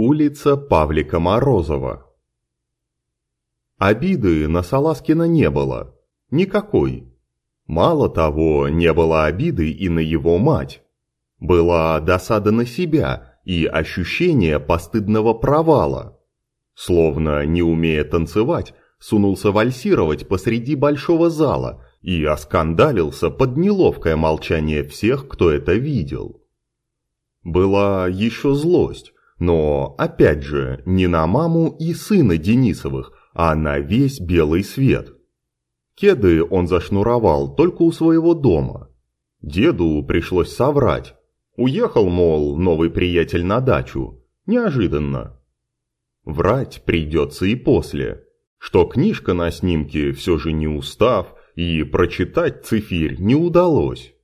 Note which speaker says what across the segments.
Speaker 1: Улица Павлика Морозова Обиды на Саласкина не было. Никакой. Мало того, не было обиды и на его мать. Была досада на себя и ощущение постыдного провала. Словно, не умея танцевать, сунулся вальсировать посреди большого зала и оскандалился под неловкое молчание всех, кто это видел. Была еще злость, но, опять же, не на маму и сына Денисовых, а на весь белый свет. Кеды он зашнуровал только у своего дома. Деду пришлось соврать. Уехал, мол, новый приятель на дачу. Неожиданно. Врать придется и после. Что книжка на снимке все же не устав, и прочитать цифирь не удалось.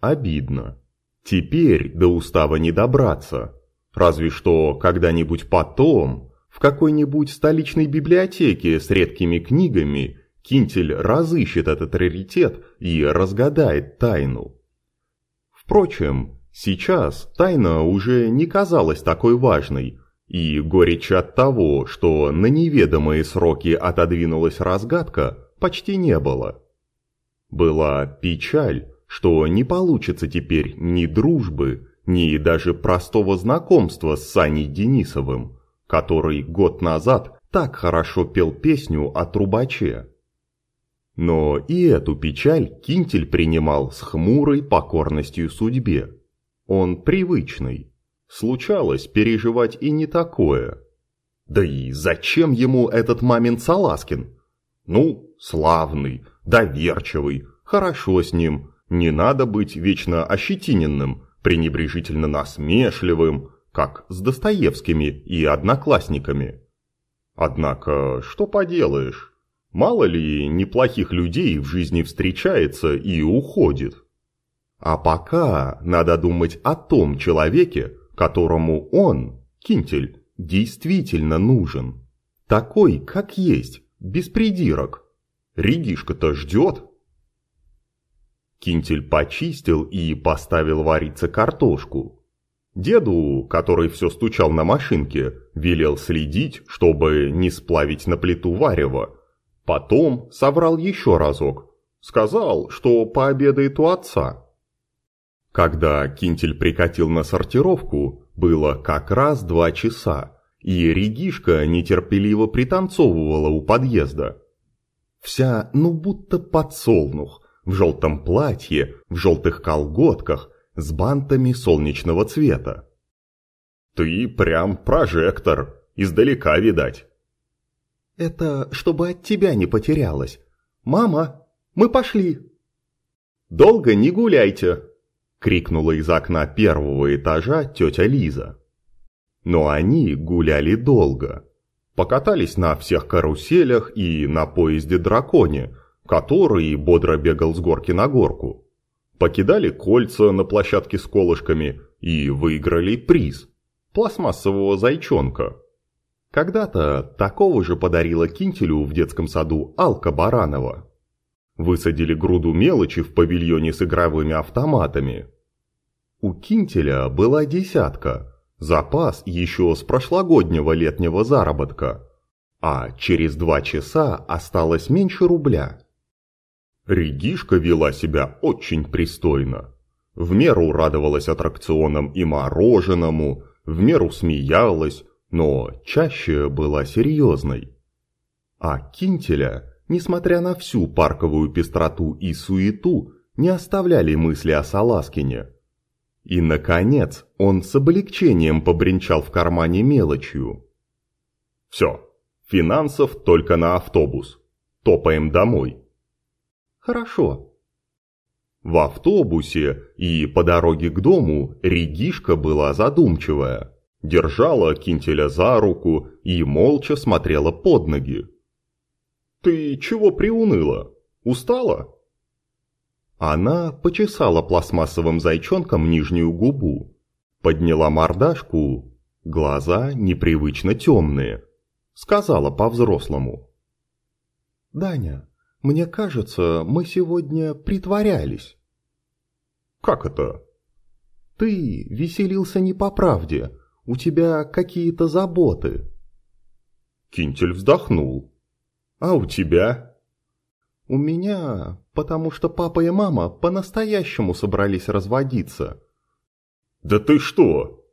Speaker 1: Обидно. Теперь до устава не добраться. Разве что когда-нибудь потом, в какой-нибудь столичной библиотеке с редкими книгами, Кинтель разыщет этот раритет и разгадает тайну. Впрочем, сейчас тайна уже не казалась такой важной, и горечь от того, что на неведомые сроки отодвинулась разгадка, почти не было. Была печаль, что не получится теперь ни дружбы, ни даже простого знакомства с Саней Денисовым, который год назад так хорошо пел песню о трубаче. Но и эту печаль Кинтель принимал с хмурой покорностью судьбе. Он привычный. Случалось переживать и не такое. Да и зачем ему этот мамин Саласкин? Ну, славный, доверчивый, хорошо с ним, не надо быть вечно ощетиненным, пренебрежительно насмешливым, как с Достоевскими и одноклассниками. Однако, что поделаешь, мало ли неплохих людей в жизни встречается и уходит. А пока надо думать о том человеке, которому он, Кинтель, действительно нужен. Такой, как есть, без придирок. Ригишка-то ждет. Кинтель почистил и поставил вариться картошку. Деду, который все стучал на машинке, велел следить, чтобы не сплавить на плиту варево. Потом соврал еще разок. Сказал, что пообедает у отца. Когда Кинтель прикатил на сортировку, было как раз два часа, и Регишка нетерпеливо пританцовывала у подъезда. Вся, ну будто подсолнух, в желтом платье, в желтых колготках, с бантами солнечного цвета. «Ты прям прожектор, издалека видать». «Это чтобы от тебя не потерялось. Мама, мы пошли!» «Долго не гуляйте!» — крикнула из окна первого этажа тетя Лиза. Но они гуляли долго. Покатались на всех каруселях и на поезде драконе, который бодро бегал с горки на горку. Покидали кольца на площадке с колышками и выиграли приз – пластмассового зайчонка. Когда-то такого же подарила Кинтелю в детском саду Алка Баранова. Высадили груду мелочи в павильоне с игровыми автоматами. У Кинтеля была десятка, запас еще с прошлогоднего летнего заработка, а через два часа осталось меньше рубля. Регишка вела себя очень пристойно. В меру радовалась аттракционам и мороженому, в меру смеялась, но чаще была серьезной. А Кинтеля, несмотря на всю парковую пестроту и суету, не оставляли мысли о Саласкине. И, наконец, он с облегчением побренчал в кармане мелочью. «Все, финансов только на автобус. Топаем домой». Хорошо. В автобусе и по дороге к дому Регишка была задумчивая. Держала Кинтеля за руку и молча смотрела под ноги. «Ты чего приуныла? Устала?» Она почесала пластмассовым зайчонком нижнюю губу, подняла мордашку, глаза непривычно темные, сказала по-взрослому. «Даня, мне кажется, мы сегодня притворялись. Как это? Ты веселился не по правде, у тебя какие-то заботы». Кинтель вздохнул. «А у тебя?» «У меня, потому что папа и мама по-настоящему собрались разводиться». «Да ты что?»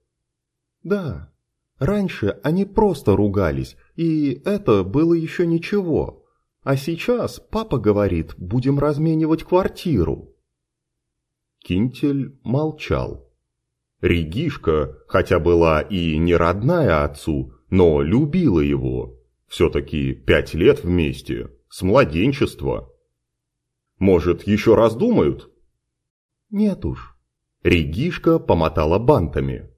Speaker 1: «Да, раньше они просто ругались, и это было еще ничего. А сейчас папа говорит, будем разменивать квартиру». Кинтель молчал. Регишка, хотя была и не родная отцу, но любила его. Все-таки пять лет вместе, с младенчества. Может, еще раз думают? Нет уж. Регишка помотала бантами.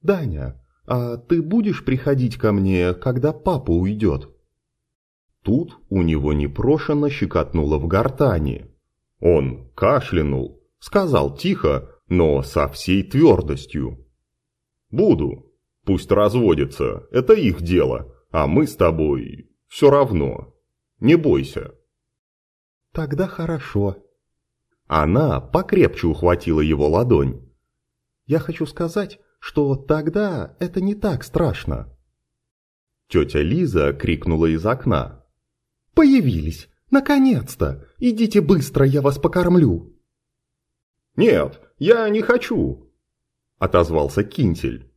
Speaker 1: «Даня, а ты будешь приходить ко мне, когда папа уйдет?» Тут у него непрошено щекотнуло в гортани. Он кашлянул, сказал тихо, но со всей твердостью. «Буду. Пусть разводятся, это их дело, а мы с тобой все равно. Не бойся». «Тогда хорошо». Она покрепче ухватила его ладонь. «Я хочу сказать, что тогда это не так страшно». Тетя Лиза крикнула из окна. «Появились! Наконец-то! Идите быстро, я вас покормлю!» «Нет, я не хочу!» – отозвался Кинтель.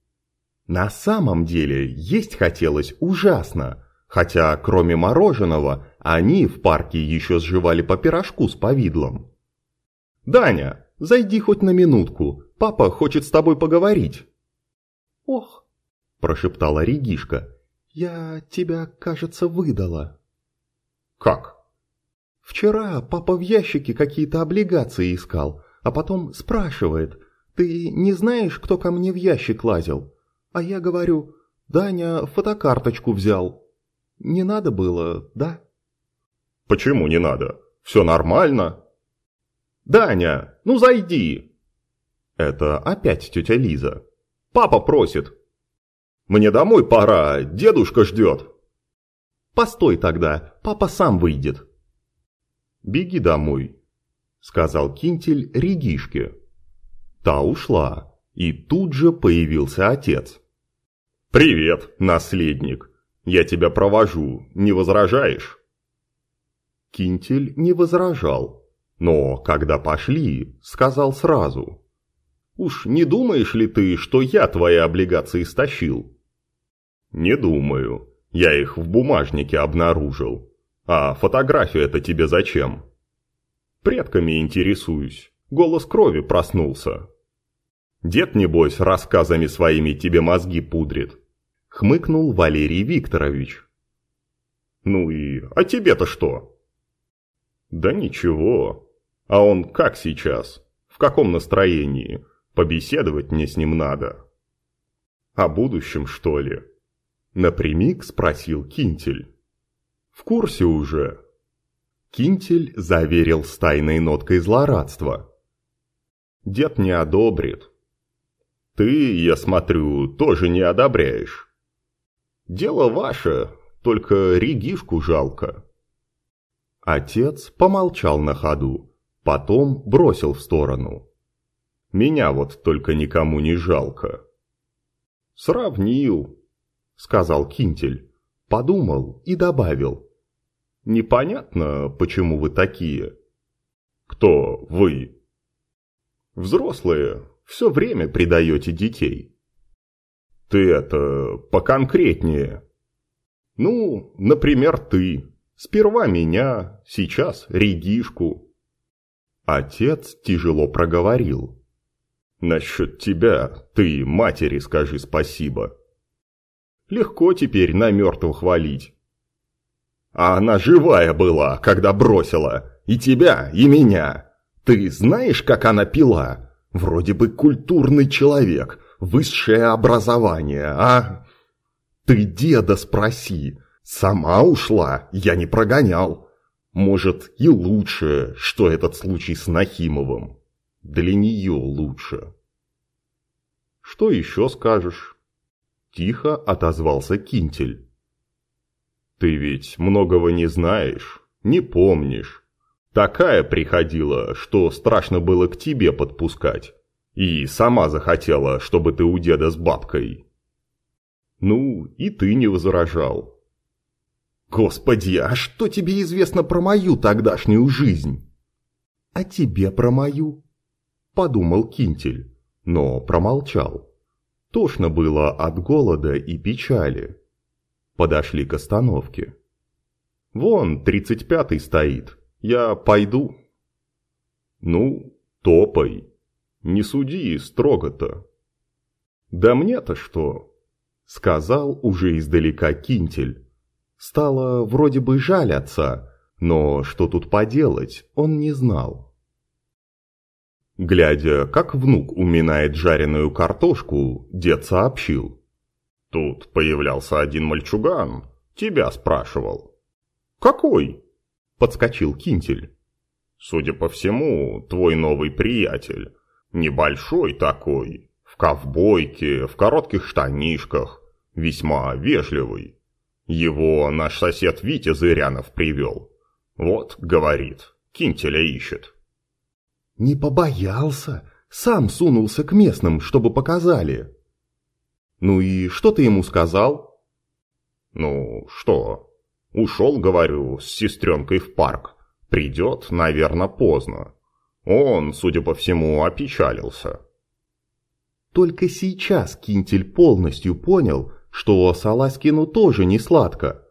Speaker 1: На самом деле есть хотелось ужасно, хотя кроме мороженого они в парке еще сживали по пирожку с повидлом. «Даня, зайди хоть на минутку, папа хочет с тобой поговорить». «Ох», – прошептала Регишка, – «я тебя, кажется, выдала». «Как?» «Вчера папа в ящике какие-то облигации искал, а потом спрашивает, «Ты не знаешь, кто ко мне в ящик лазил?» А я говорю, «Даня фотокарточку взял». Не надо было, да? «Почему не надо? Все нормально?» «Даня, ну зайди!» Это опять тетя Лиза. «Папа просит!» «Мне домой пора, дедушка ждет!» «Постой тогда, папа сам выйдет!» «Беги домой, сказал Кинтель Регишке. Та ушла, и тут же появился отец. «Привет, наследник! Я тебя провожу, не возражаешь?» Кинтель не возражал, но когда пошли, сказал сразу. «Уж не думаешь ли ты, что я твои облигации стащил?» «Не думаю. Я их в бумажнике обнаружил. А фотография-то тебе зачем?» Предками интересуюсь. Голос крови проснулся. Дед, небось, рассказами своими тебе мозги пудрит. Хмыкнул Валерий Викторович. Ну и, а тебе-то что? Да ничего. А он как сейчас? В каком настроении? Побеседовать мне с ним надо. О будущем, что ли? Напрямик спросил Кинтель. В курсе уже, Кинтель заверил с тайной ноткой злорадства. «Дед не одобрит. Ты, я смотрю, тоже не одобряешь. Дело ваше, только Регишку жалко». Отец помолчал на ходу, потом бросил в сторону. «Меня вот только никому не жалко». «Сравнил», — сказал Кинтель, подумал и добавил. Непонятно, почему вы такие. Кто вы? Взрослые, все время предаете детей. Ты это поконкретнее. Ну, например, ты. Сперва меня, сейчас Регишку. Отец тяжело проговорил. Насчет тебя ты матери скажи спасибо. Легко теперь на мертвых хвалить. А она живая была, когда бросила. И тебя, и меня. Ты знаешь, как она пила? Вроде бы культурный человек, высшее образование, а? Ты деда спроси. Сама ушла, я не прогонял. Может, и лучше, что этот случай с Нахимовым. Для нее лучше. Что еще скажешь? Тихо отозвался Кинтель. Ты ведь многого не знаешь, не помнишь. Такая приходила, что страшно было к тебе подпускать. И сама захотела, чтобы ты у деда с бабкой. Ну, и ты не возражал.
Speaker 2: Господи, а что тебе известно про мою тогдашнюю жизнь?
Speaker 1: А тебе про мою? Подумал Кинтель, но промолчал. Тошно было от голода и печали. Подошли к остановке. Вон, тридцать пятый стоит. Я пойду. Ну, топай. Не суди строго-то. Да мне-то что? Сказал уже издалека Кинтель. Стало вроде бы жаль отца, но что тут поделать, он не знал. Глядя, как внук уминает жареную картошку, дед сообщил. Тут появлялся один мальчуган, тебя спрашивал. «Какой?» – подскочил Кинтель. «Судя по всему, твой новый приятель. Небольшой такой, в ковбойке, в коротких штанишках, весьма вежливый. Его наш сосед Витя Зырянов привел. Вот, говорит, Кинтеля ищет».
Speaker 2: «Не побоялся, сам сунулся к местным, чтобы показали».
Speaker 1: «Ну и что ты ему сказал?» «Ну, что? Ушел, говорю, с сестренкой в парк. Придет, наверное, поздно. Он, судя по всему, опечалился».
Speaker 2: Только сейчас Кинтель полностью понял, что Саласкину тоже не сладко.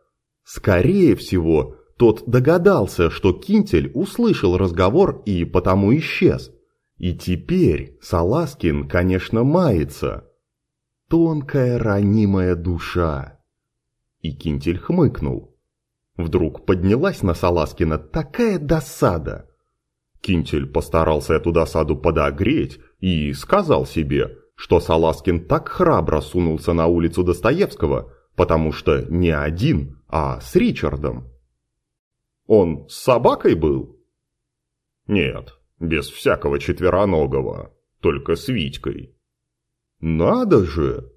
Speaker 2: Скорее всего, тот догадался, что Кинтель услышал разговор и потому исчез. И теперь Саласкин, конечно, мается. Тонкая ранимая душа. И Кинтель хмыкнул. Вдруг поднялась на Саласкина такая досада. Кинтель постарался эту досаду подогреть и сказал себе, что Саласкин так храбро сунулся на улицу Достоевского, потому что не один, а с Ричардом. Он с собакой был? Нет, без всякого четвероногого, только с Витькой. Надо же!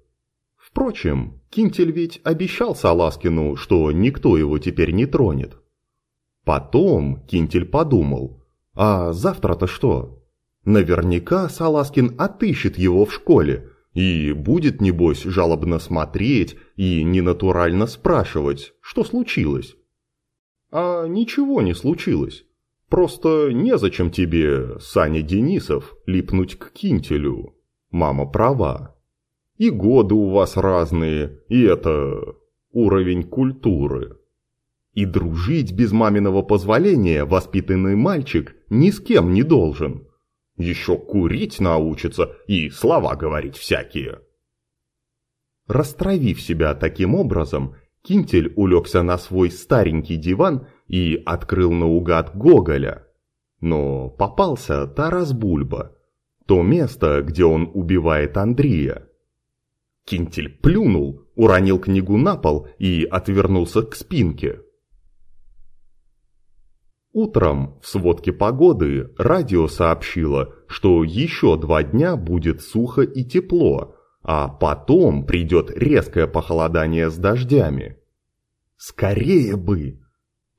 Speaker 2: Впрочем, Кинтель ведь обещал Саласкину, что никто его теперь не тронет. Потом Кинтель подумал, а завтра-то что? Наверняка Саласкин отыщет его в школе и будет, небось, жалобно смотреть и ненатурально спрашивать, что случилось. А ничего не случилось. Просто незачем тебе, Саня Денисов, липнуть к Кинтелю. Мама права. И годы у вас разные, и это... уровень культуры. И дружить без маминого позволения воспитанный мальчик ни с кем не должен. Еще курить научится и слова говорить всякие. Растравив себя таким образом, Кинтель улегся на свой старенький диван и открыл наугад Гоголя. Но попался Тарас Бульба, то место, где он убивает Андрея. Кинтель плюнул, уронил книгу на пол и отвернулся к спинке. Утром в сводке погоды радио сообщило, что еще два дня будет сухо и тепло, а потом придет резкое похолодание с дождями. Скорее бы!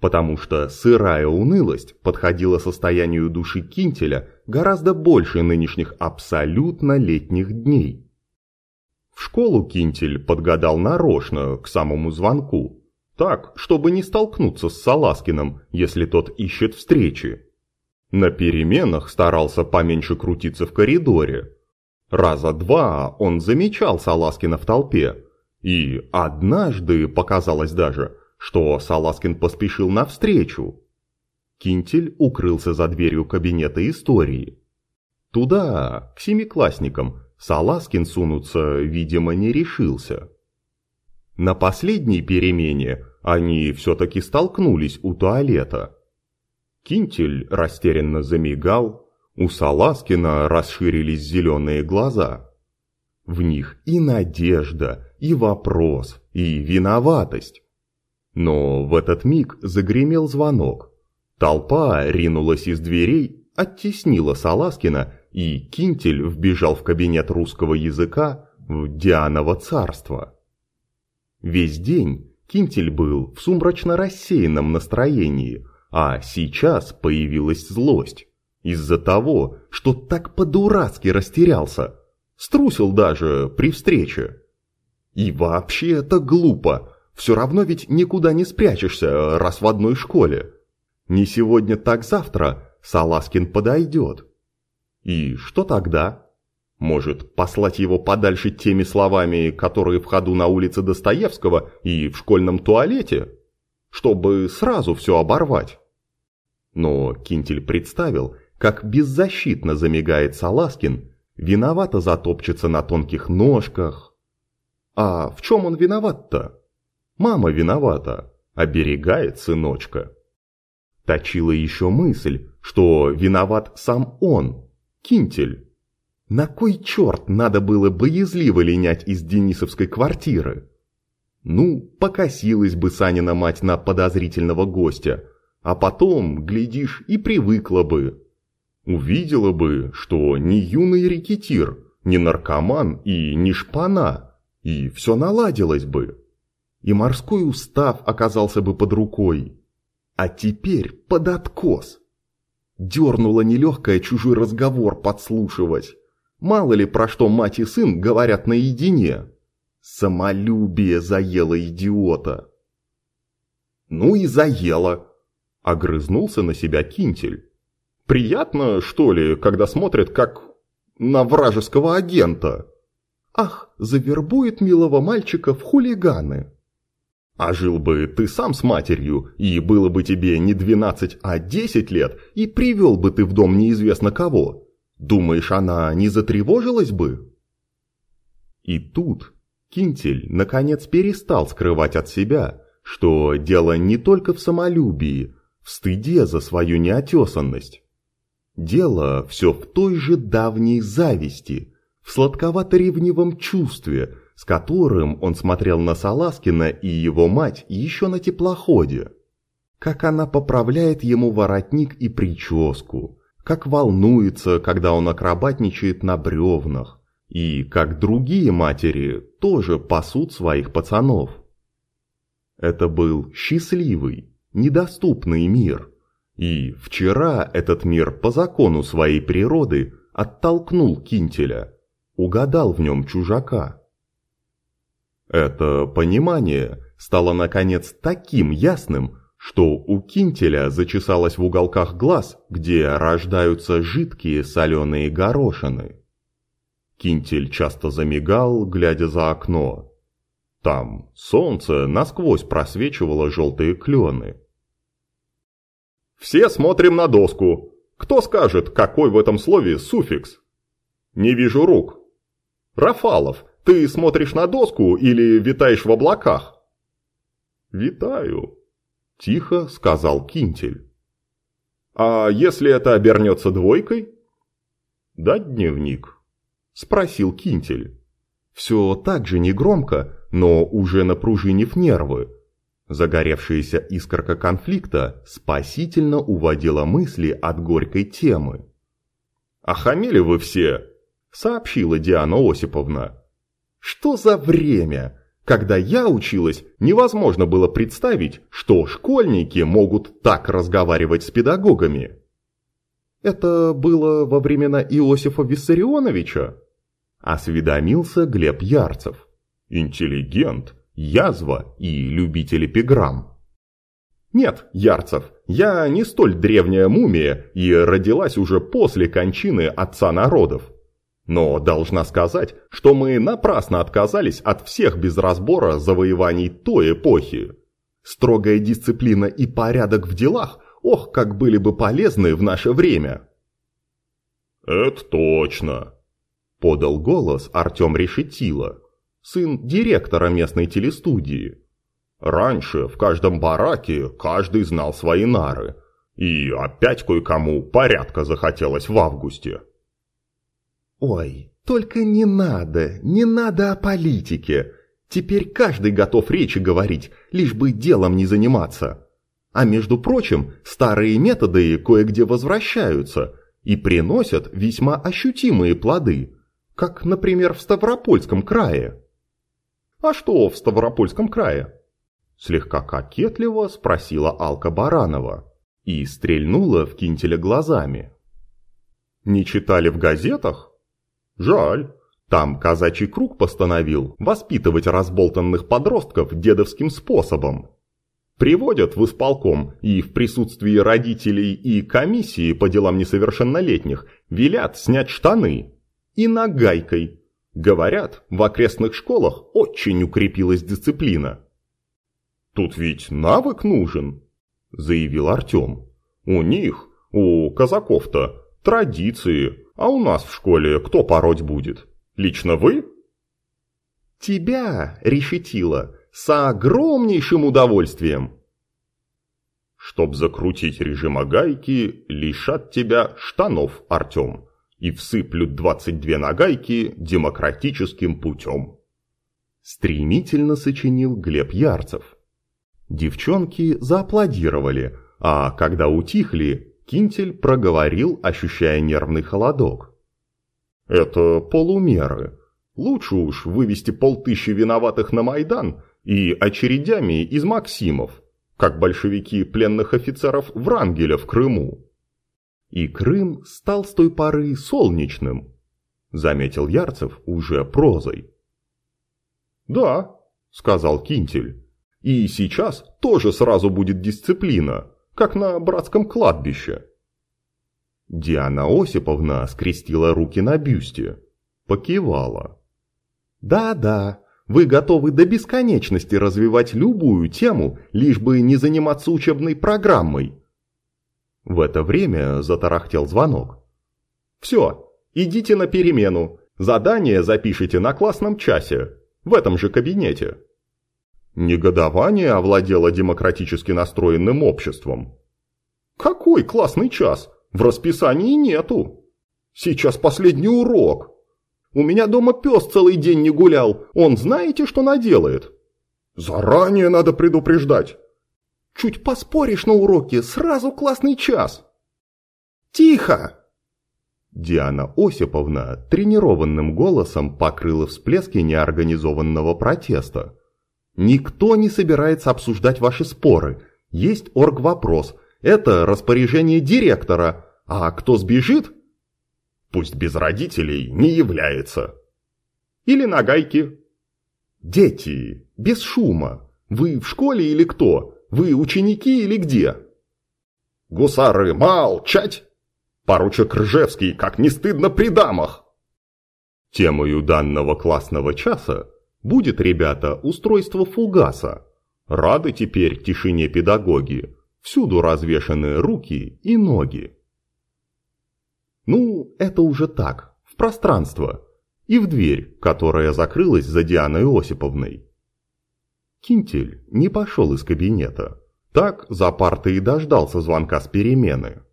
Speaker 2: Потому что сырая унылость подходила состоянию души Кинтеля гораздо больше нынешних абсолютно летних дней. В школу Кинтель подгадал нарочно к самому звонку, так, чтобы не столкнуться с Саласкиным, если тот ищет встречи. На переменах старался поменьше крутиться в коридоре, Раза два он замечал Саласкина в толпе, и однажды показалось даже, что Саласкин поспешил навстречу. Кинтель укрылся за дверью кабинета истории. Туда, к семиклассникам, Саласкин сунуться, видимо, не решился. На последней перемене они все-таки столкнулись у туалета. Кинтель растерянно замигал, у Саласкина расширились зеленые глаза. В них и надежда, и вопрос, и виноватость. Но в этот миг загремел звонок. Толпа ринулась из дверей, оттеснила Саласкина, и Кинтель вбежал в кабинет русского языка в Дианово царство. Весь день Кинтель был в сумрачно рассеянном настроении, а сейчас появилась злость. Из-за того, что так по-дурацки растерялся. Струсил даже при встрече. И вообще это глупо. Все равно ведь никуда не спрячешься, раз в одной школе. Не сегодня, так завтра Саласкин подойдет. И что тогда? Может, послать его подальше теми словами, которые в ходу на улице Достоевского и в школьном туалете? Чтобы сразу все оборвать. Но Кинтель представил, как беззащитно замигает Саласкин, виновато затопчется на тонких ножках. А в чем он виноват-то? Мама виновата, оберегает сыночка. Точила еще мысль, что виноват сам он, Кинтель. На кой черт надо было боязливо линять из Денисовской квартиры? Ну, покосилась бы Санина мать на подозрительного гостя, а потом, глядишь, и привыкла бы. Увидела бы, что ни юный рекетир, ни наркоман и ни шпана, и все наладилось бы. И морской устав оказался бы под рукой. А теперь под откос. Дернула нелегкая чужой разговор подслушивать. Мало ли про что мать и сын говорят наедине. Самолюбие заело идиота. Ну и заело. Огрызнулся на себя Кинтель. Приятно, что ли, когда смотрят как на вражеского агента? Ах, завербует милого мальчика в хулиганы. А жил бы ты сам с матерью, и было бы тебе не 12, а 10 лет, и привел бы ты в дом неизвестно кого. Думаешь, она не затревожилась бы? И тут Кинтель наконец перестал скрывать от себя, что дело не только в самолюбии, в стыде за свою неотесанность. Дело все в той же давней зависти, в сладковато-ревнивом чувстве, с которым он смотрел на Саласкина и его мать еще на теплоходе. Как она поправляет ему воротник и прическу, как волнуется, когда он акробатничает на бревнах, и как другие матери тоже пасут своих пацанов. Это был счастливый, недоступный мир, и вчера этот мир по закону своей природы оттолкнул Кинтеля, угадал в нем чужака. Это понимание стало наконец таким ясным, что у Кинтеля зачесалось в уголках глаз, где рождаются жидкие соленые горошины. Кинтель часто замигал, глядя за окно. Там солнце насквозь просвечивало желтые клены. «Все смотрим на доску. Кто скажет, какой в этом слове суффикс?» «Не вижу рук». «Рафалов, ты смотришь на доску или витаешь в облаках?» «Витаю», Тихо сказал Кинтель. «А если это обернется двойкой?» «Дать дневник?» Спросил Кинтель. Все так же негромко, но уже напружинив нервы. Загоревшаяся искорка конфликта спасительно уводила мысли от горькой темы. «Охамели вы все!» – сообщила Диана Осиповна. «Что за время? Когда я училась, невозможно было представить, что школьники могут так разговаривать с педагогами. Это было во времена Иосифа Виссарионовича? Осведомился Глеб Ярцев. Интеллигент, язва и любитель эпиграмм. Нет, Ярцев, я не столь древняя мумия и родилась уже после кончины отца народов. Но должна сказать, что мы напрасно отказались от всех без разбора завоеваний той эпохи. Строгая дисциплина и порядок в делах, ох, как были бы полезны в наше время. «Это точно», – подал голос Артем Решетила, сын директора местной телестудии. «Раньше в каждом бараке каждый знал свои нары, и опять кое-кому порядка захотелось в августе». «Ой, только не надо, не надо о политике. Теперь каждый готов речи говорить, лишь бы делом не заниматься. А между прочим, старые методы кое-где возвращаются и приносят весьма ощутимые плоды, как, например, в Ставропольском крае». «А что в Ставропольском крае?» Слегка кокетливо спросила Алка Баранова и стрельнула в Кинтеля глазами.
Speaker 1: Не читали в газетах? Жаль. Там казачий круг постановил воспитывать разболтанных подростков дедовским способом. Приводят в исполком и в присутствии родителей и комиссии по делам несовершеннолетних велят снять штаны. И нагайкой. Говорят, в окрестных школах очень укрепилась дисциплина. «Тут ведь навык нужен», – заявил Артем. «У них, у казаков-то, традиции, а у нас в школе кто пороть будет? Лично вы?»
Speaker 2: «Тебя, решетила, с огромнейшим удовольствием!»
Speaker 1: «Чтоб закрутить режим агайки, лишат тебя штанов, Артем, и всыплют 22 нагайки демократическим путем».
Speaker 2: Стремительно сочинил Глеб Ярцев. Девчонки зааплодировали, а когда утихли, Кинтель проговорил, ощущая нервный холодок.
Speaker 1: «Это полумеры. Лучше уж вывести полтыщи виноватых на Майдан и очередями из Максимов, как большевики пленных офицеров Врангеля в Крыму».
Speaker 2: «И Крым стал с той поры солнечным», — заметил Ярцев уже прозой.
Speaker 1: «Да», — сказал Кинтель. И сейчас тоже сразу будет дисциплина, как на братском кладбище.
Speaker 2: Диана Осиповна скрестила руки на бюсте, покивала. «Да-да, вы готовы до бесконечности развивать любую тему, лишь бы не заниматься учебной программой». В это время затарахтел звонок.
Speaker 1: «Все, идите на перемену. Задание запишите на классном часе, в этом же кабинете». Негодование овладело демократически настроенным обществом. «Какой классный час? В расписании нету. Сейчас последний урок. У меня дома пес целый день не гулял, он знаете, что наделает?» «Заранее надо предупреждать». «Чуть поспоришь на уроке, сразу классный час». «Тихо!»
Speaker 2: Диана Осиповна тренированным голосом покрыла всплески неорганизованного протеста. Никто не собирается обсуждать ваши споры. Есть оргвопрос. Это распоряжение директора. А кто сбежит?
Speaker 1: Пусть без родителей не является. Или на гайке.
Speaker 2: Дети, без шума. Вы в школе или кто? Вы ученики или где?
Speaker 1: Гусары, молчать! Поручик Ржевский, как не стыдно при дамах!
Speaker 2: Темою данного классного часа Будет, ребята, устройство фугаса. Рады теперь тишине педагоги. Всюду развешаны руки и ноги. Ну, это уже так, в пространство. И в дверь, которая закрылась за Дианой Осиповной. Кинтель не пошел из кабинета. Так за партой и дождался звонка с перемены.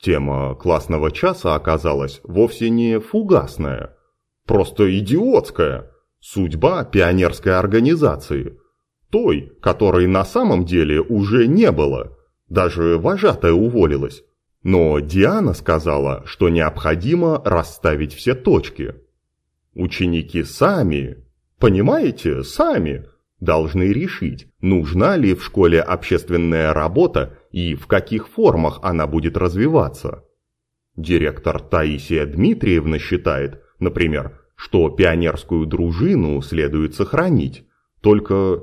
Speaker 2: Тема классного часа оказалась вовсе не фугасная, просто идиотская – Судьба пионерской организации. Той, которой на самом деле уже не было. Даже вожатая уволилась. Но Диана сказала, что необходимо расставить все точки. Ученики сами, понимаете, сами должны решить, нужна ли в школе общественная работа и в каких формах она будет развиваться. Директор Таисия Дмитриевна считает, например, что пионерскую дружину следует сохранить. Только...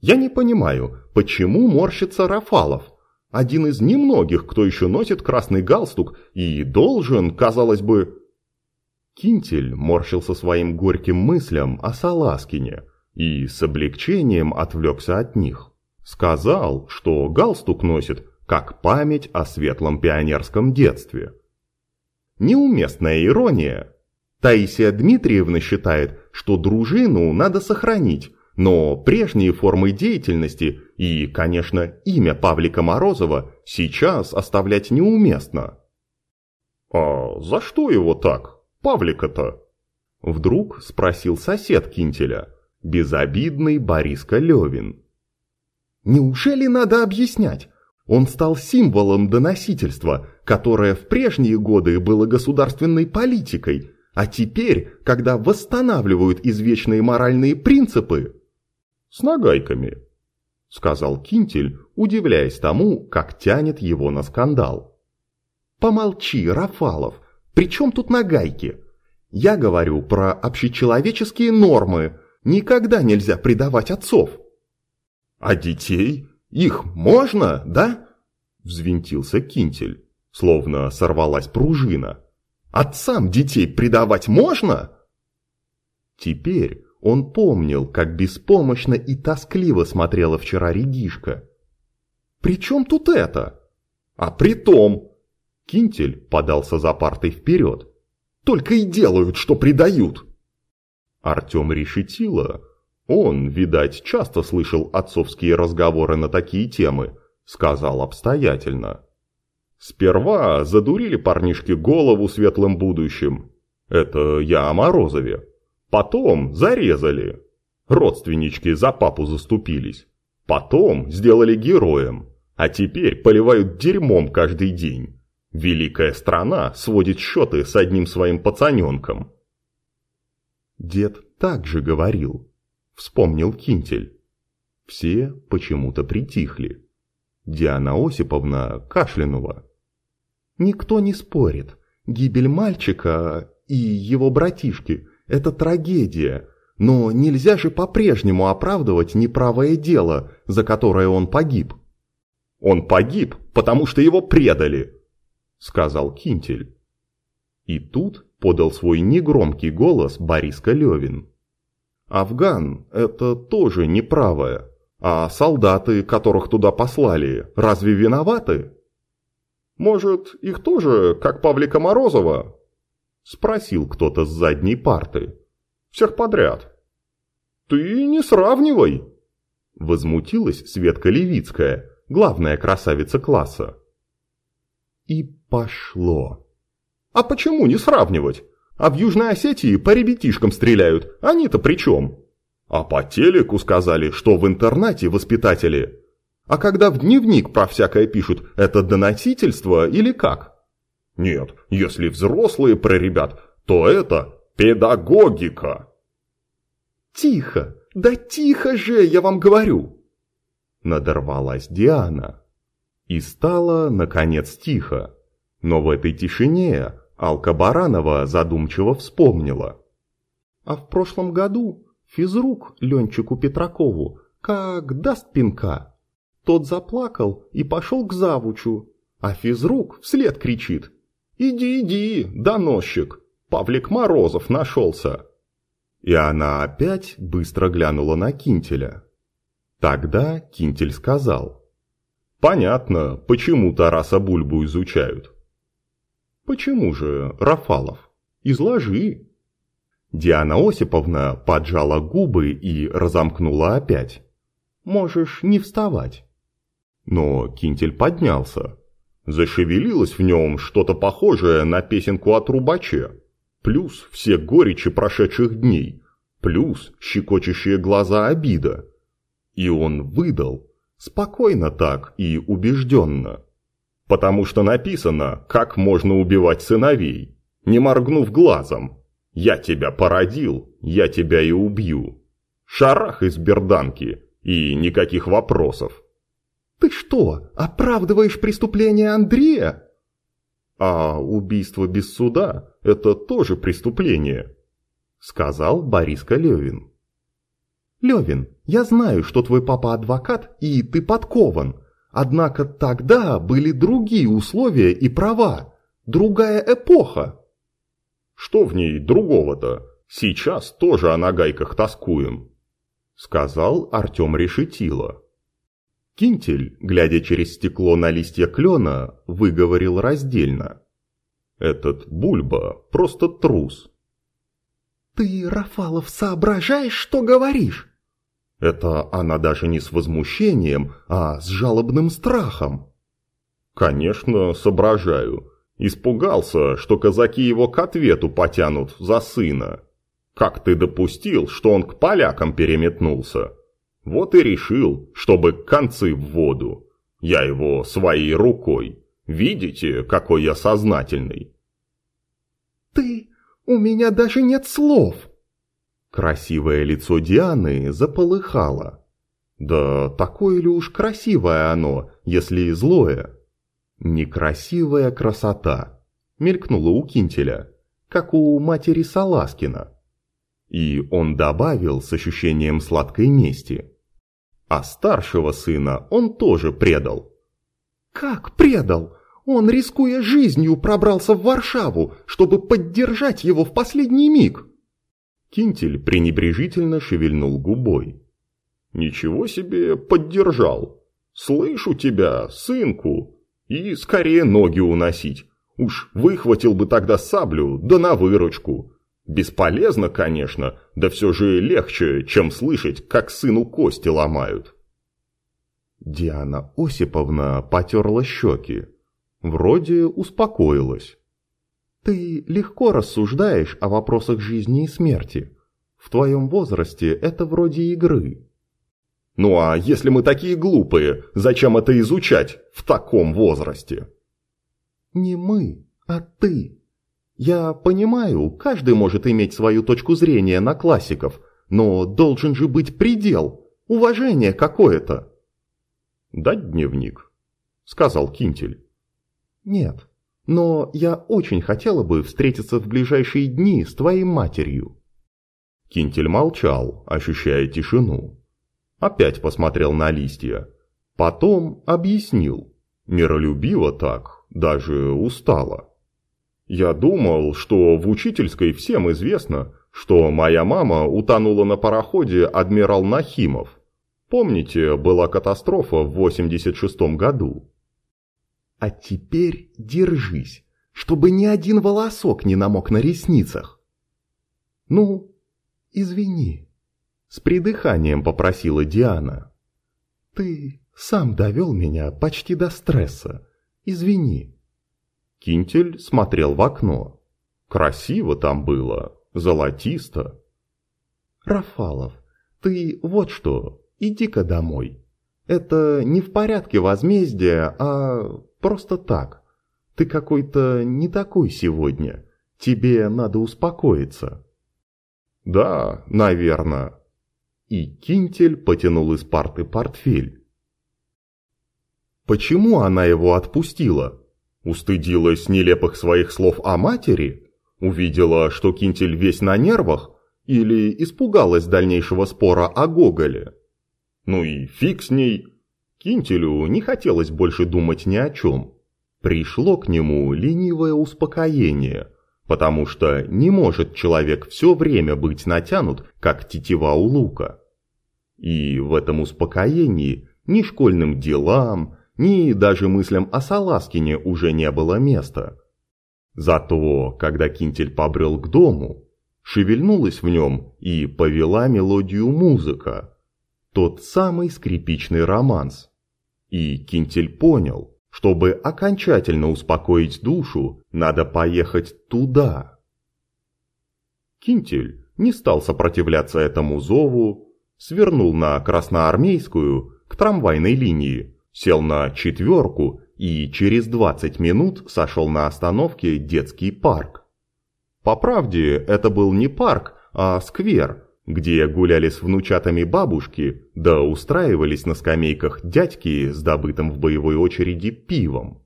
Speaker 2: Я не понимаю, почему морщится Рафалов? Один из немногих, кто еще носит красный галстук и должен, казалось бы... Кинтель морщился своим горьким мыслям о Саласкине и с облегчением отвлекся от них. Сказал, что галстук носит как память о светлом пионерском детстве. Неуместная ирония, Таисия Дмитриевна считает, что дружину надо сохранить, но прежние формы деятельности и, конечно, имя Павлика Морозова сейчас оставлять неуместно.
Speaker 1: «А за что его так, Павлика-то?»
Speaker 2: Вдруг спросил сосед Кинтеля, безобидный Бориска Левин. «Неужели надо объяснять? Он стал символом доносительства, которое в прежние годы было государственной политикой, а теперь, когда восстанавливают извечные моральные принципы...
Speaker 1: С нагайками,
Speaker 2: сказал Кинтель, удивляясь тому, как тянет его на скандал. Помолчи, Рафалов, при чем тут нагайки? Я говорю про общечеловеческие нормы. Никогда нельзя предавать отцов. А детей? Их можно, да? Взвинтился Кинтель, словно сорвалась пружина. Отцам детей предавать можно? Теперь он помнил, как беспомощно и тоскливо смотрела вчера Регишка. «При чем тут это?» «А при том...» Кинтель подался за партой вперед. «Только и делают, что предают!» Артем решетило. Он, видать, часто слышал отцовские разговоры на такие темы, сказал обстоятельно. Сперва задурили парнишки голову светлым будущим. Это я о Морозове. Потом зарезали. Родственнички за папу заступились. Потом сделали героем. А теперь поливают дерьмом каждый день. Великая страна сводит счеты с одним своим пацаненком. Дед также говорил. Вспомнил Кинтель. Все почему-то притихли. Диана Осиповна кашлянула. Никто не спорит. Гибель мальчика и его братишки – это трагедия. Но нельзя же по-прежнему оправдывать неправое дело, за которое он погиб. «Он погиб, потому что его предали», – сказал Кинтель. И тут подал свой негромкий голос Бориска Левин. «Афган – это тоже неправое. А солдаты, которых туда послали, разве виноваты?» «Может, их тоже, как Павлика Морозова?» – спросил кто-то с задней парты. «Всех подряд». «Ты не сравнивай!» – возмутилась Светка Левицкая, главная красавица класса. И пошло. «А почему не сравнивать? А в Южной Осетии по ребятишкам стреляют, они-то при чем?» «А по телеку сказали, что в интернате воспитатели а когда в дневник про всякое пишут, это доносительство или как? Нет, если взрослые про ребят, то это педагогика. Тихо, да тихо же, я вам говорю. Надорвалась Диана. И стало, наконец, тихо. Но в этой тишине Алка Баранова задумчиво вспомнила. А в прошлом году физрук Ленчику Петракову как даст пинка, тот заплакал и пошел к завучу, а физрук вслед кричит. «Иди, иди, доносчик, Павлик Морозов нашелся!» И она опять быстро глянула на Кинтеля. Тогда Кинтель сказал. «Понятно, почему Тараса Бульбу изучают». «Почему же, Рафалов? Изложи». Диана Осиповна поджала губы и разомкнула опять. «Можешь не вставать». Но Кинтель поднялся. Зашевелилось в нем что-то похожее на песенку о трубаче. Плюс все горечи прошедших дней. Плюс щекочущие глаза обида. И он выдал. Спокойно так и убежденно. Потому что написано, как можно убивать сыновей, не моргнув глазом. Я тебя породил, я тебя и убью. Шарах из берданки, и никаких вопросов. Ты что, оправдываешь преступление Андрея? А убийство без суда – это тоже преступление, сказал Бориска Левин. Левин, я знаю, что твой папа адвокат и ты подкован. Однако тогда были другие условия и права, другая эпоха. Что в ней другого-то? Сейчас тоже о нагайках тоскуем, сказал Артем решетило. Кинтель, глядя через стекло на листья клена, выговорил раздельно. «Этот Бульба просто трус». «Ты, Рафалов, соображаешь, что говоришь?» Это она даже не с возмущением, а с жалобным страхом. «Конечно, соображаю. Испугался, что казаки его к ответу потянут за сына. Как ты допустил, что он к полякам переметнулся?» Вот и решил, чтобы концы в воду. Я его своей рукой. Видите, какой я сознательный? Ты... у меня даже нет слов. Красивое лицо Дианы заполыхало. Да такое ли уж красивое оно, если и злое? Некрасивая красота, мелькнула у Кинтеля, как у матери Саласкина. И он добавил с ощущением сладкой мести. А старшего сына он тоже предал. Как предал? Он, рискуя жизнью, пробрался в Варшаву, чтобы поддержать его в последний миг. Кинтель пренебрежительно шевельнул губой.
Speaker 1: «Ничего себе поддержал! Слышу тебя, сынку! И скорее ноги уносить! Уж выхватил бы тогда саблю, да на выручку! Бесполезно, конечно, да все же легче, чем слышать, как сыну кости ломают!»
Speaker 2: Диана Осиповна потерла щеки. Вроде успокоилась. Ты легко рассуждаешь о вопросах жизни и смерти. В твоем возрасте это вроде игры.
Speaker 1: Ну а если мы такие глупые, зачем это изучать в таком возрасте?
Speaker 2: Не мы, а ты. Я понимаю, каждый может иметь свою точку зрения на классиков, но должен же быть предел, уважение какое-то.
Speaker 1: «Дать дневник», — сказал Кинтель.
Speaker 2: «Нет, но я очень хотела бы встретиться в ближайшие дни с твоей матерью».
Speaker 1: Кинтель молчал, ощущая тишину. Опять посмотрел на листья. Потом объяснил. Миролюбиво так, даже устало. Я думал, что в учительской всем известно, что моя мама утонула на пароходе «Адмирал Нахимов». Помните, была катастрофа в 86 году?
Speaker 2: А теперь держись, чтобы ни один волосок не намок на ресницах. Ну, извини, с придыханием попросила Диана. Ты сам довел меня почти до стресса. Извини.
Speaker 1: Кинтель смотрел в окно. Красиво там было, золотисто.
Speaker 2: Рафалов, ты вот что, иди-ка домой. Это не в порядке возмездия, а просто так. Ты какой-то не такой сегодня. Тебе надо успокоиться.
Speaker 1: Да, наверное.
Speaker 2: И Кинтель потянул из парты портфель. Почему она его отпустила? Устыдилась нелепых своих слов о матери? Увидела, что Кинтель весь на нервах? Или испугалась дальнейшего спора о Гоголе? Ну и фиг с ней. Кинтелю не хотелось больше думать ни о чем. Пришло к нему ленивое успокоение, потому что не может человек все время быть натянут, как тетива у лука. И в этом успокоении ни школьным делам, ни даже мыслям о Саласкине уже не было места. Зато, когда Кинтель побрел к дому, шевельнулась в нем и повела мелодию музыка, тот самый скрипичный романс. И Кинтель понял, чтобы окончательно успокоить душу, надо поехать туда. Кинтель не стал сопротивляться этому зову, свернул на Красноармейскую к трамвайной линии, сел на четверку и через 20 минут сошел на остановке детский парк. По правде, это был не парк, а сквер, где гуляли с внучатами бабушки, да устраивались на скамейках дядьки с добытым в боевой очереди пивом.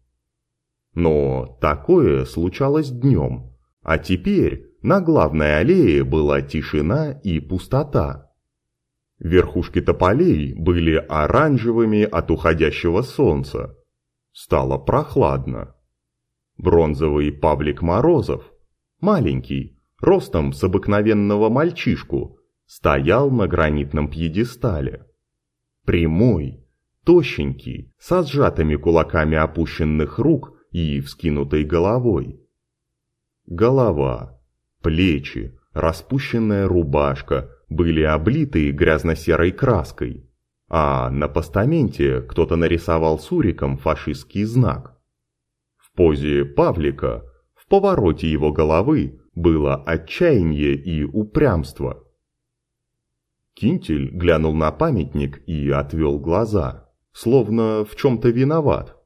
Speaker 2: Но такое случалось днем, а теперь на главной аллее была тишина и пустота. Верхушки тополей были оранжевыми от уходящего солнца. Стало прохладно. Бронзовый Павлик Морозов, маленький, ростом с обыкновенного мальчишку, стоял на гранитном пьедестале. Прямой, тощенький, со сжатыми кулаками опущенных рук и вскинутой головой. Голова, плечи, распущенная рубашка были облиты грязно-серой краской, а на постаменте кто-то нарисовал суриком фашистский знак. В позе Павлика, в повороте его головы, было отчаяние и упрямство – Кинтель глянул на памятник и отвел глаза, словно в чем-то виноват.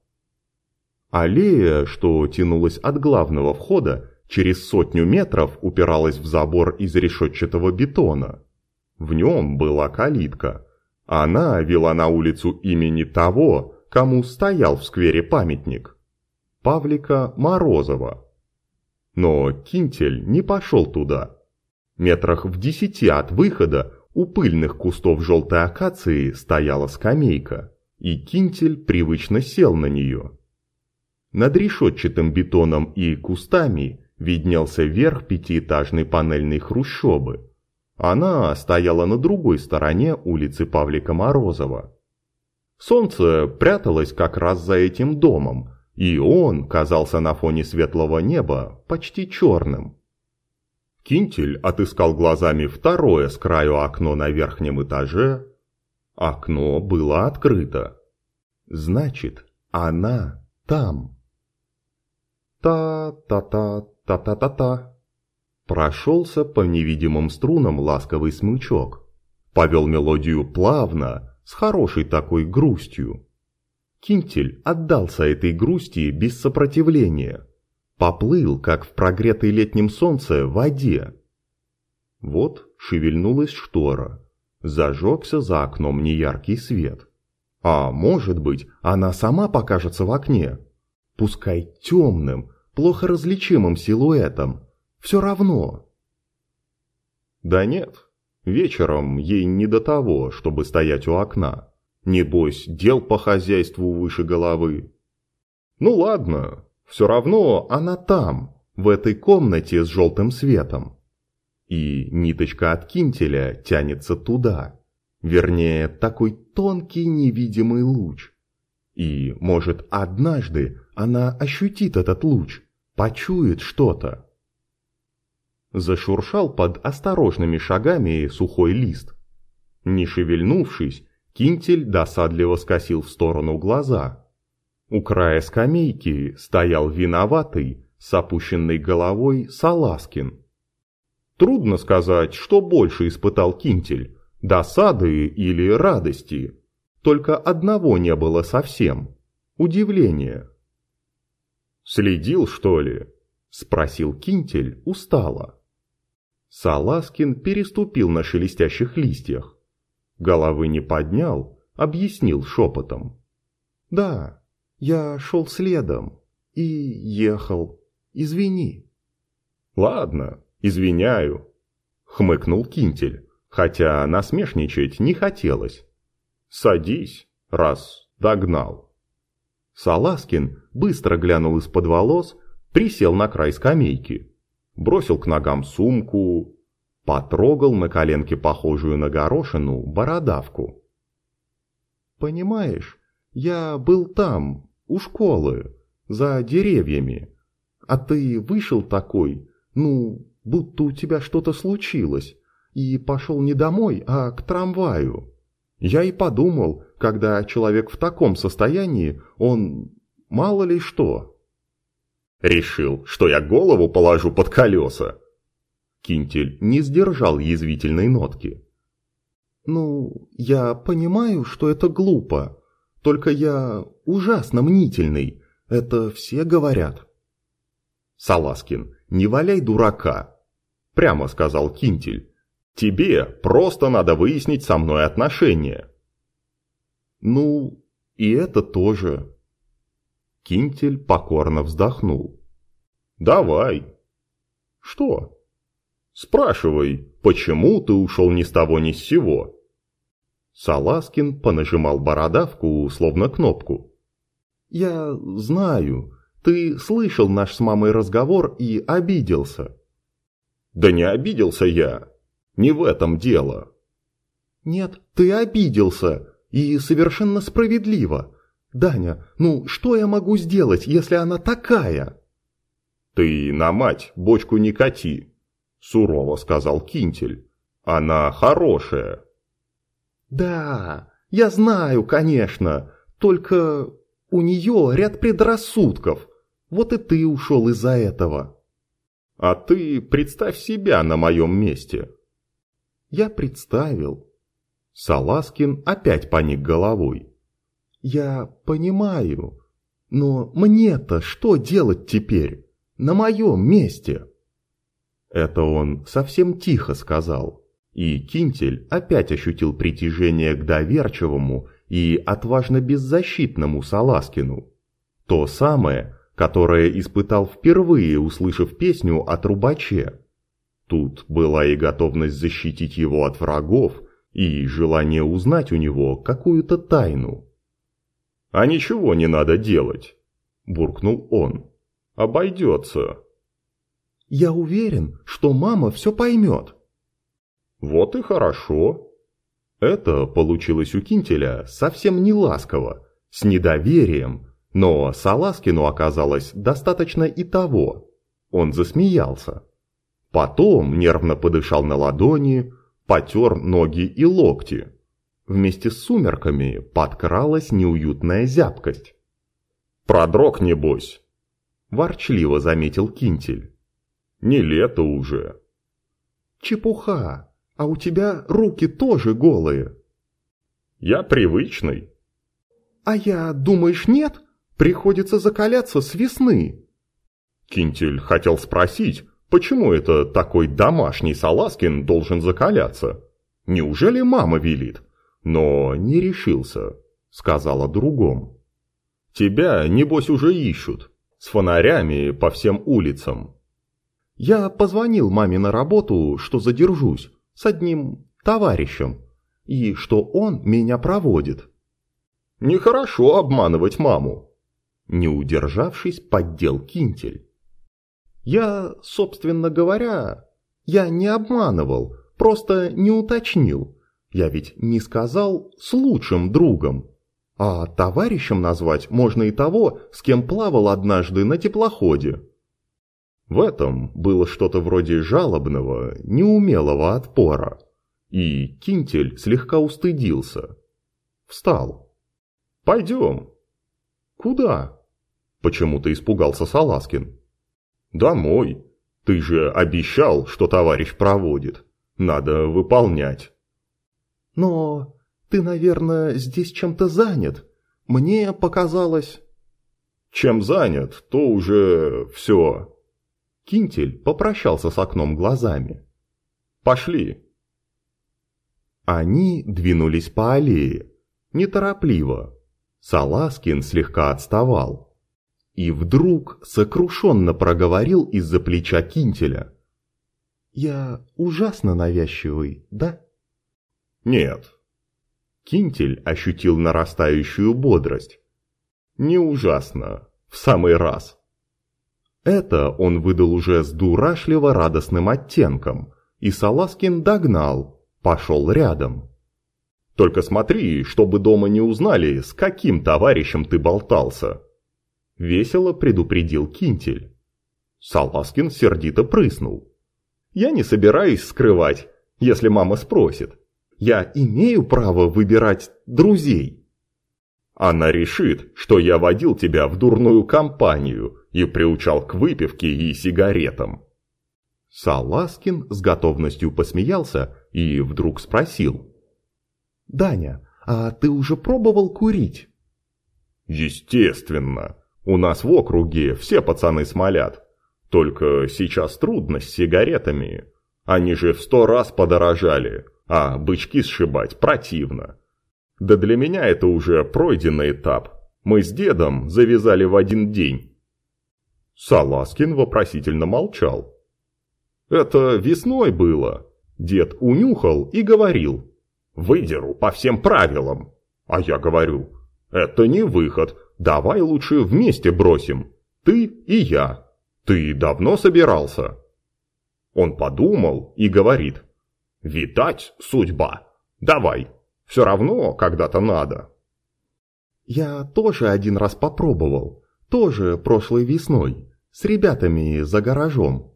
Speaker 2: Аллея, что тянулась от главного входа, через сотню метров упиралась в забор из решетчатого бетона. В нем была калитка. Она вела на улицу имени того, кому стоял в сквере памятник.
Speaker 1: Павлика Морозова. Но Кинтель не пошел туда. Метрах в десяти от выхода у пыльных кустов желтой акации стояла скамейка, и Кинтель привычно сел на нее. Над решетчатым бетоном и кустами виднелся верх пятиэтажной панельной хрущобы. Она стояла на другой стороне улицы Павлика Морозова. Солнце пряталось как раз за этим домом, и он казался на фоне светлого неба почти черным. Кинтель отыскал глазами второе с краю окно на верхнем этаже. Окно было открыто. Значит, она там. Та-та-та-та-та-та-та. Прошелся по невидимым струнам ласковый смычок. Повел мелодию плавно, с хорошей такой грустью. Кинтель отдался этой грусти без сопротивления. Поплыл, как в прогретой летнем солнце, в воде. Вот шевельнулась штора. Зажегся за окном неяркий свет. А может быть, она сама покажется в окне. Пускай темным, плохо различимым силуэтом. Все равно. Да нет, вечером ей не до того, чтобы стоять у окна. Небось, дел по хозяйству выше головы. Ну ладно, все равно она там, в этой комнате с желтым светом. И ниточка от кинтеля тянется туда. Вернее, такой тонкий невидимый луч. И, может, однажды она ощутит этот луч, почует что-то. Зашуршал под осторожными шагами сухой лист. Не шевельнувшись, Кинтель досадливо скосил в сторону глаза. У края скамейки стоял виноватый, с опущенной головой Саласкин. Трудно сказать, что больше испытал Кинтель – досады или радости. Только одного не было совсем – удивления. «Следил, что ли?» – спросил Кинтель устало. Саласкин переступил на шелестящих листьях. Головы не поднял, объяснил шепотом. «Да, я шел следом и ехал. Извини». «Ладно, извиняю», — хмыкнул Кинтель, хотя насмешничать не хотелось. «Садись, раз догнал». Саласкин быстро глянул из-под волос, присел на край скамейки, бросил к ногам сумку, Потрогал на коленке похожую на горошину бородавку. «Понимаешь, я был там, у школы, за деревьями, а ты вышел такой, ну, будто у тебя что-то случилось, и пошел не домой, а к трамваю. Я и подумал, когда человек в таком состоянии, он мало ли что». «Решил, что я голову положу под колеса?» Кинтель не сдержал язвительной нотки. «Ну, я понимаю, что это глупо. Только я ужасно мнительный. Это все говорят». «Саласкин, не валяй дурака», – прямо сказал Кинтель. «Тебе просто надо выяснить со мной отношения». «Ну, и это тоже». Кинтель покорно вздохнул. «Давай». «Что?» Спрашивай, почему ты ушел ни с того ни с сего?» Саласкин понажимал бородавку, словно кнопку. «Я знаю. Ты слышал наш с мамой разговор и обиделся». «Да не обиделся я. Не в этом дело». «Нет, ты обиделся. И совершенно справедливо. Даня, ну что я могу сделать, если она такая?» «Ты на мать бочку не кати», сурово сказал Кинтель. Она хорошая. Да, я знаю, конечно, только у нее ряд предрассудков. Вот и ты ушел из-за этого. А ты представь себя на моем месте. Я представил. Саласкин опять поник головой. Я понимаю, но мне-то что делать теперь? На моем месте? Это он совсем тихо сказал. И Кинтель опять ощутил притяжение к доверчивому и отважно беззащитному Саласкину. То самое,
Speaker 2: которое испытал впервые, услышав песню о трубаче. Тут была и готовность защитить его от врагов, и желание узнать у него какую-то тайну.
Speaker 1: «А ничего не надо делать», – буркнул он. «Обойдется».
Speaker 2: «Я уверен, что мама все поймет».
Speaker 1: «Вот и хорошо».
Speaker 2: Это получилось у Кинтеля совсем не ласково, с недоверием, но Саласкину оказалось достаточно и того. Он засмеялся. Потом нервно подышал на ладони, потер ноги и локти. Вместе с сумерками подкралась неуютная зябкость.
Speaker 1: «Продрог, небось!»
Speaker 2: – ворчливо заметил Кинтель.
Speaker 1: «Не лето уже!»
Speaker 2: «Чепуха! А у тебя руки тоже голые!»
Speaker 1: «Я привычный!»
Speaker 2: «А я, думаешь, нет? Приходится закаляться с весны!»
Speaker 1: Кинтель хотел спросить, почему это такой домашний Саласкин должен закаляться? Неужели мама велит? Но не решился, сказал о другом. Тебя, небось, уже ищут, с фонарями по всем улицам.
Speaker 2: Я позвонил маме на работу, что задержусь, с одним товарищем, и что он меня проводит.
Speaker 1: Нехорошо обманывать маму.
Speaker 2: Не удержавшись, поддел Кинтель. Я, собственно говоря, я не обманывал, просто не уточнил. Я ведь не сказал «с лучшим другом». А товарищем назвать можно и того, с кем плавал однажды на теплоходе. В этом было что-то вроде жалобного, неумелого отпора. И Кинтель слегка устыдился. Встал.
Speaker 1: «Пойдем».
Speaker 2: «Куда?» Почему-то испугался Саласкин.
Speaker 1: «Домой. Ты же обещал, что товарищ проводит. Надо выполнять».
Speaker 2: Но ты, наверное, здесь чем-то занят. Мне показалось...
Speaker 1: Чем занят, то уже все.
Speaker 2: Кинтель попрощался с окном глазами.
Speaker 1: Пошли.
Speaker 2: Они двинулись по аллее, неторопливо. Саласкин слегка отставал. И вдруг сокрушенно проговорил из-за плеча Кинтеля. «Я ужасно навязчивый, да?»
Speaker 1: Нет.
Speaker 2: Кинтель ощутил нарастающую бодрость. Не ужасно, в самый раз. Это он выдал уже с дурашливо радостным оттенком, и Саласкин догнал, пошел рядом.
Speaker 1: «Только смотри, чтобы дома не узнали, с каким товарищем ты болтался!»
Speaker 2: Весело предупредил Кинтель. Саласкин сердито прыснул. «Я не собираюсь скрывать, если мама спросит. Я имею право выбирать друзей.
Speaker 1: Она решит, что я водил тебя в дурную компанию и приучал к выпивке и сигаретам.
Speaker 2: Саласкин с готовностью посмеялся и вдруг спросил. «Даня, а ты уже пробовал курить?»
Speaker 1: «Естественно. У нас в округе все пацаны смолят. Только сейчас трудно с сигаретами. Они же в сто раз подорожали, а бычки сшибать противно. Да для меня это уже пройденный этап. Мы с дедом завязали в один день. Саласкин вопросительно молчал. Это весной было. Дед унюхал и говорил. Выдеру по всем правилам. А я говорю, это не выход, давай лучше вместе бросим. Ты и я. Ты давно собирался? Он подумал и говорит. Витать судьба. Давай. Все равно когда-то надо.
Speaker 2: Я тоже один раз попробовал. Тоже прошлой весной. С ребятами за гаражом.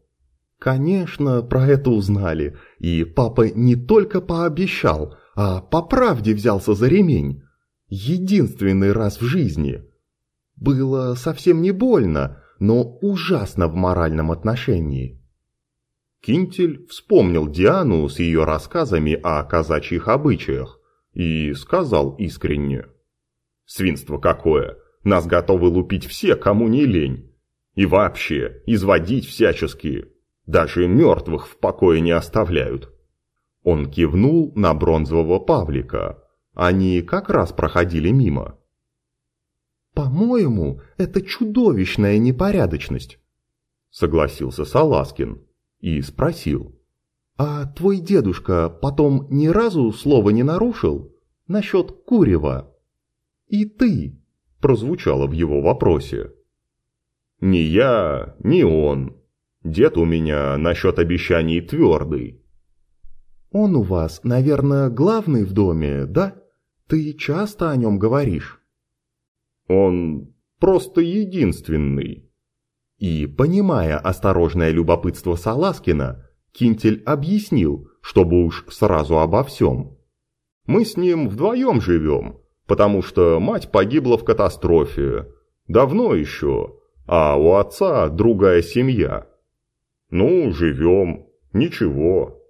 Speaker 2: Конечно, про это узнали. И папа не только пообещал, а по правде взялся за ремень. Единственный раз в жизни. Было совсем не больно, но ужасно в моральном отношении.
Speaker 1: Кинтель вспомнил Диану с ее рассказами о казачьих обычаях и сказал искренне. «Свинство какое! Нас готовы лупить все, кому не лень. И вообще, изводить всячески. Даже мертвых в покое не оставляют».
Speaker 2: Он кивнул на бронзового Павлика. Они как раз проходили мимо. «По-моему, это чудовищная непорядочность», — согласился Саласкин и спросил. «А твой дедушка потом ни разу слова не нарушил насчет курева?» «И ты?» — прозвучало в его вопросе.
Speaker 1: «Ни я, ни он. Дед у меня насчет обещаний твердый».
Speaker 2: «Он у вас, наверное, главный в доме, да? Ты часто о нем говоришь?»
Speaker 1: Он просто единственный.
Speaker 2: И, понимая осторожное любопытство Саласкина, Кинтель объяснил, чтобы уж сразу обо всем.
Speaker 1: Мы с ним вдвоем живем, потому что мать погибла в катастрофе. Давно еще, а у отца другая семья. Ну, живем, ничего.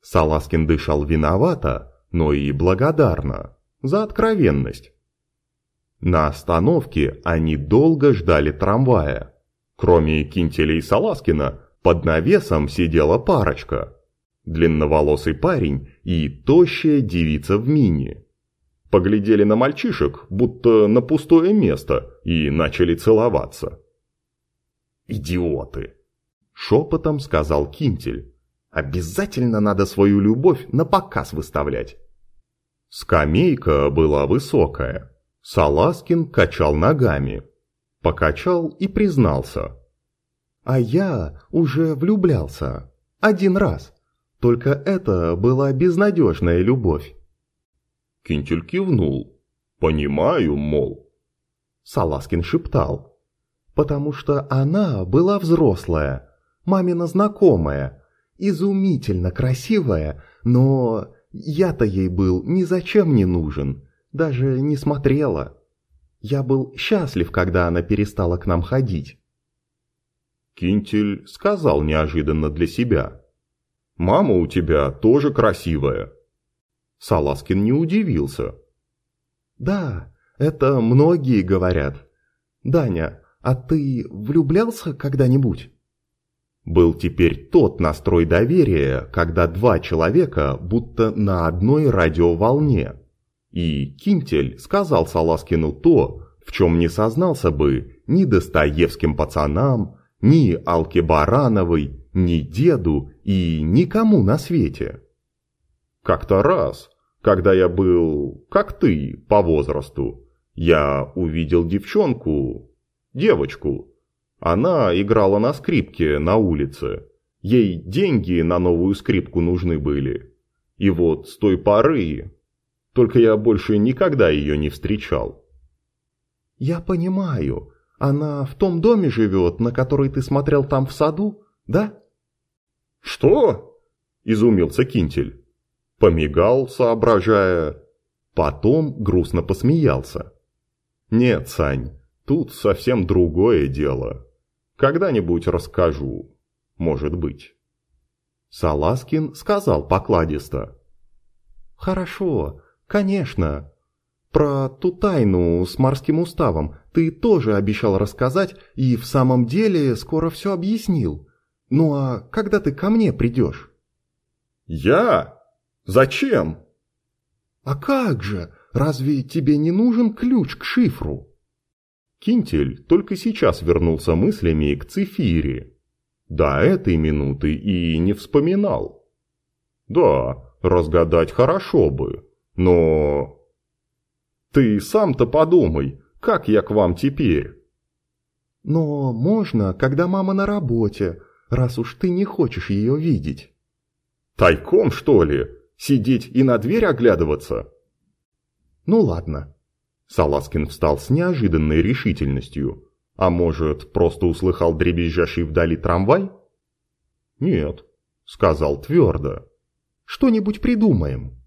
Speaker 2: Саласкин дышал виновато, но и благодарно, за откровенность. На остановке они долго ждали трамвая. Кроме Кинтеля и Саласкина, под навесом сидела парочка. Длинноволосый парень и тощая девица в мини. Поглядели на мальчишек, будто на пустое место, и начали целоваться. «Идиоты!» – шепотом сказал Кинтель. «Обязательно надо свою любовь на показ выставлять». Скамейка была высокая, Саласкин качал ногами. Покачал и признался. «А я уже влюблялся. Один раз. Только это была безнадежная любовь».
Speaker 1: Кинтель кивнул. «Понимаю, мол».
Speaker 2: Саласкин шептал. «Потому что она была взрослая, мамина знакомая, изумительно красивая, но я-то ей был ни зачем не нужен» даже не смотрела. Я был счастлив, когда она перестала к нам ходить.
Speaker 1: Кинтель сказал неожиданно для себя. «Мама у тебя тоже красивая».
Speaker 2: Саласкин не удивился. «Да, это многие говорят. Даня, а ты влюблялся когда-нибудь?» Был теперь тот настрой доверия, когда два человека будто на одной радиоволне. И Кинтель сказал Саласкину то, в чем не сознался бы ни Достоевским пацанам, ни Алке Барановой, ни деду и никому на свете.
Speaker 1: Как-то раз, когда я был, как ты, по возрасту, я увидел девчонку, девочку. Она играла на скрипке на улице. Ей деньги на новую скрипку нужны были. И вот с той поры только я больше никогда ее не встречал.
Speaker 2: «Я понимаю. Она в том доме живет, на который ты смотрел там в саду, да?»
Speaker 1: «Что?» – изумился Кинтель. Помигал, соображая. Потом грустно посмеялся. «Нет, Сань, тут совсем другое дело. Когда-нибудь расскажу, может быть».
Speaker 2: Саласкин сказал покладисто. «Хорошо, «Конечно. Про ту тайну с морским уставом ты тоже обещал рассказать и в самом деле скоро все объяснил. Ну а когда ты ко мне придешь?»
Speaker 1: «Я? Зачем?»
Speaker 2: «А как же? Разве тебе не нужен ключ к шифру?»
Speaker 1: Кинтель только сейчас вернулся мыслями к Цифире. До этой минуты и не вспоминал. «Да, разгадать хорошо бы». Но... Ты сам-то подумай, как я к вам теперь?
Speaker 2: Но можно, когда мама на работе, раз уж ты не хочешь ее видеть.
Speaker 1: Тайком, что ли? Сидеть и на дверь оглядываться?
Speaker 2: Ну ладно. Саласкин встал с неожиданной решительностью. А может, просто услыхал дребезжащий вдали трамвай?
Speaker 1: Нет, сказал твердо.
Speaker 2: Что-нибудь придумаем.